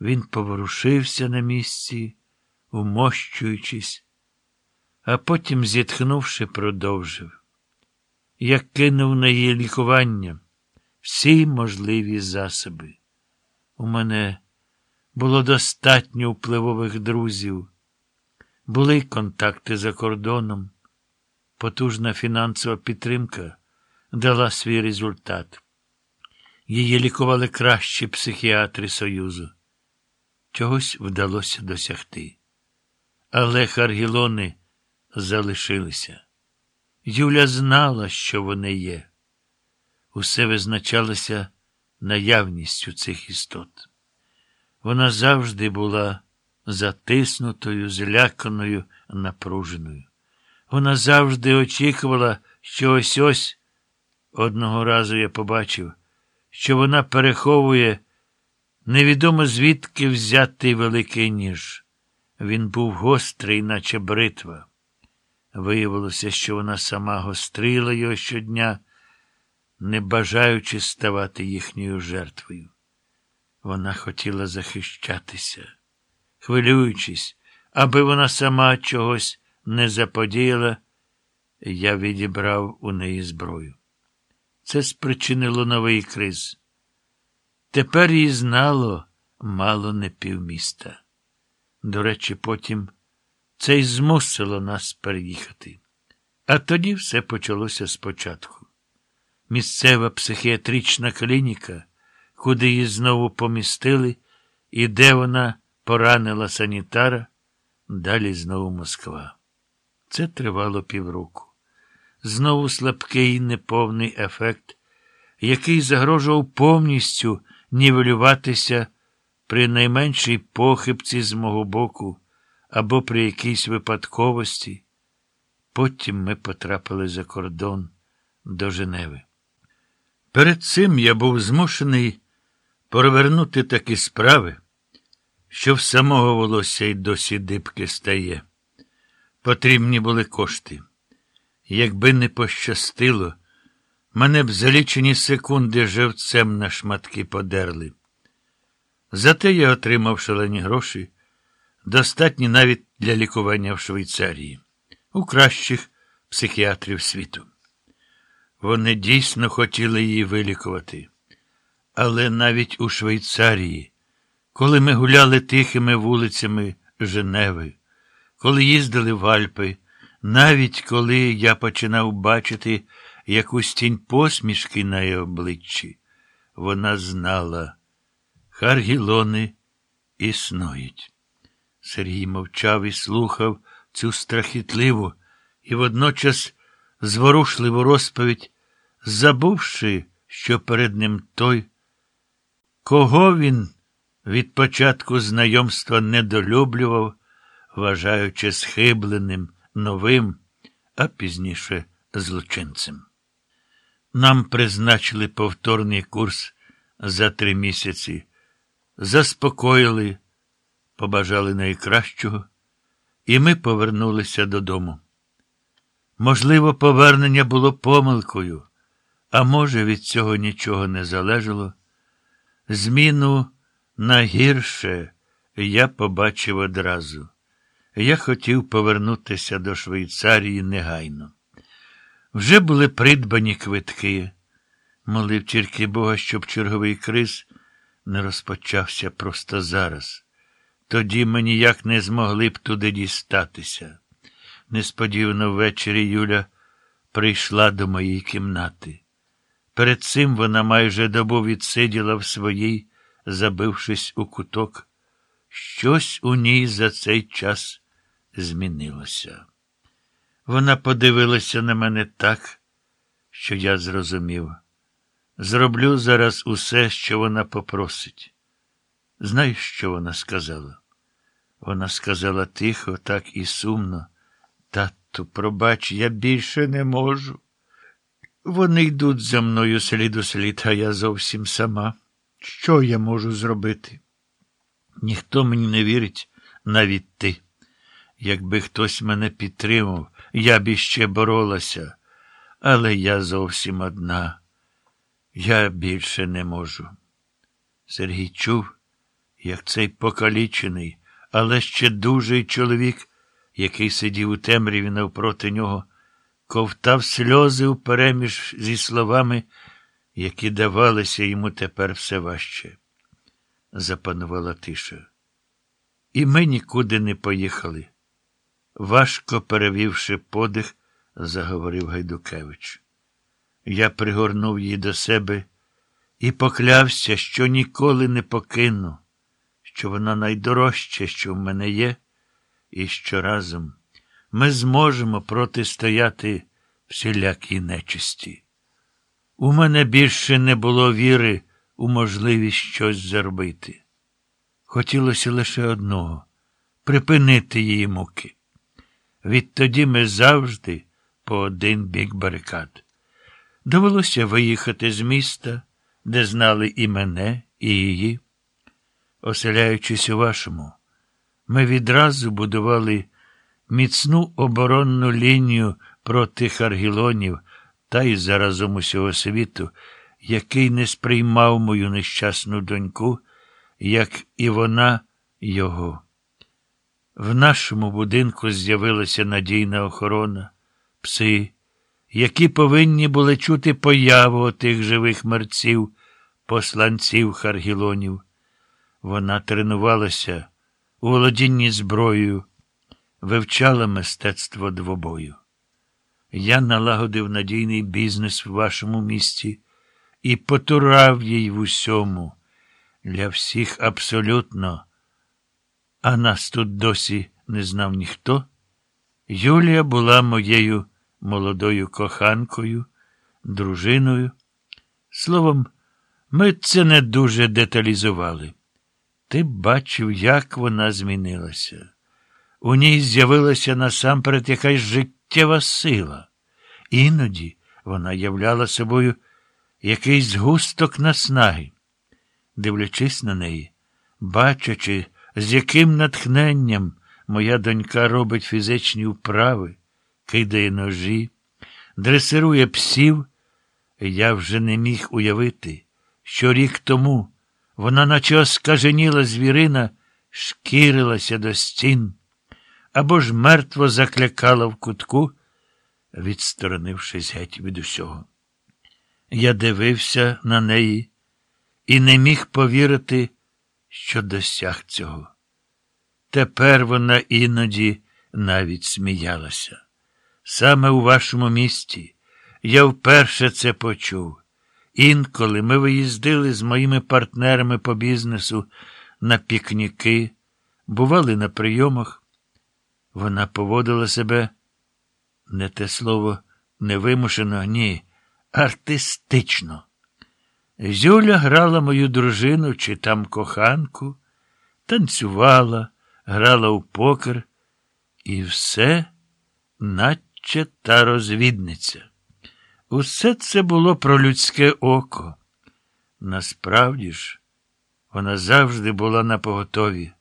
Він поворушився на місці, умощуючись, а потім, зітхнувши, продовжив. Я кинув на її лікування всі можливі засоби. У мене було достатньо впливових друзів, були контакти за кордоном, потужна фінансова підтримка дала свій результат. Її лікували кращі психіатри Союзу. Чогось вдалося досягти. Але Харгілони залишилися. Юля знала, що вони є. Усе визначалося наявністю цих істот. Вона завжди була затиснутою, зляканою, напруженою. Вона завжди очікувала, що ось ось одного разу я побачив, що вона переховує невідомо звідки взятий великий ніж. Він був гострий, наче бритва. Виявилося, що вона сама гострила його щодня, не бажаючи ставати їхньою жертвою. Вона хотіла захищатися, хвилюючись, аби вона сама чогось не заподіяла, я відібрав у неї зброю. Це спричинило новий криз. Тепер її знало мало не півміста. До речі, потім це й змусило нас переїхати. А тоді все почалося спочатку. Місцева психіатрична клініка, куди її знову помістили, і де вона поранила санітара, далі знову Москва. Це тривало півроку. Знову слабкий неповний ефект, який загрожував повністю нівелюватися при найменшій похибці з мого боку або при якійсь випадковості. Потім ми потрапили за кордон до Женеви. Перед цим я був змушений перевернути такі справи, що в самого волосся й досі дибки стає. Потрібні були кошти. Якби не пощастило, мене б за лічені секунди живцем на шматки подерли. Зате я отримав шалені гроші, достатні навіть для лікування в Швейцарії, у кращих психіатрів світу. Вони дійсно хотіли її вилікувати. Але навіть у Швейцарії, коли ми гуляли тихими вулицями Женеви, коли їздили в Альпи, навіть коли я починав бачити якусь тінь посмішки на її обличчі, вона знала, харгілони існують. Сергій мовчав і слухав цю страхітливу і водночас зворушливу розповідь, забувши, що перед ним той, кого він від початку знайомства недолюблював, вважаючи схибленим, новим, а пізніше злочинцем. Нам призначили повторний курс за три місяці, заспокоїли, побажали найкращого, і ми повернулися додому. Можливо, повернення було помилкою, а може, від цього нічого не залежало. Зміну на гірше я побачив одразу. Я хотів повернутися до Швейцарії негайно. Вже були придбані квитки. Молив тільки Бога, щоб черговий криз не розпочався просто зараз. Тоді ми ніяк не змогли б туди дістатися. Несподівано ввечері Юля прийшла до моєї кімнати. Перед цим вона майже добу відсиділа в своїй, забившись у куток. Щось у ній за цей час змінилося. Вона подивилася на мене так, що я зрозумів. Зроблю зараз усе, що вона попросить. Знаєш, що вона сказала? Вона сказала тихо, так і сумно. Тату, пробач, я більше не можу. Вони йдуть за мною слід у слід, а я зовсім сама. Що я можу зробити? Ніхто мені не вірить, навіть ти. Якби хтось мене підтримав, я б іще боролася, але я зовсім одна. Я більше не можу. Сергій чув, як цей покалічений, але ще дужий чоловік, який сидів у темряві навпроти нього, ковтав сльози впереміж зі словами, які давалися йому тепер все важче. Запанувала тиша. І ми нікуди не поїхали. Важко перевівши подих, заговорив Гайдукевич. Я пригорнув її до себе і поклявся, що ніколи не покину, що вона найдорожче, що в мене є, і що разом ми зможемо протистояти всілякій нечисті. У мене більше не було віри у можливість щось зробити. Хотілося лише одного припинити її муки. Відтоді ми завжди по один бік барикад. Довелося виїхати з міста, де знали і мене, і її. Оселяючись у вашому, ми відразу будували міцну оборонну лінію проти харгілонів та й заразом усього світу, який не сприймав мою нещасну доньку, як і вона його. В нашому будинку з'явилася надійна охорона, пси, які повинні були чути появу тих живих мерців, посланців Харгілонів. Вона тренувалася у володінні зброєю, вивчала мистецтво двобою. Я налагодив надійний бізнес в вашому місті і потурав їй в усьому. Для всіх абсолютно, а нас тут досі не знав ніхто. Юлія була моєю молодою коханкою, дружиною. Словом, ми це не дуже деталізували. Ти бачив, як вона змінилася. У ній з'явилася насамперед якась життєва сила. Іноді вона являла собою якийсь згусток наснаги. Дивлячись на неї, бачачи, з яким натхненням моя донька робить фізичні вправи, кидає ножі, дресирує псів, я вже не міг уявити, що рік тому вона, наче оскаженіла звірина, шкірилася до стін або ж мертво заклякала в кутку, відсторонившись геть від усього. Я дивився на неї і не міг повірити, що досяг цього. Тепер вона іноді навіть сміялася. Саме у вашому місті я вперше це почув. Інколи ми виїздили з моїми партнерами по бізнесу на пікніки, бували на прийомах. Вона поводила себе не те слово невимушено, ні, артистично. Зюля грала мою дружину чи там коханку, танцювала, грала у покер, і все, наче та розвідниця. Усе це було про людське око. Насправді ж, вона завжди була на поготові.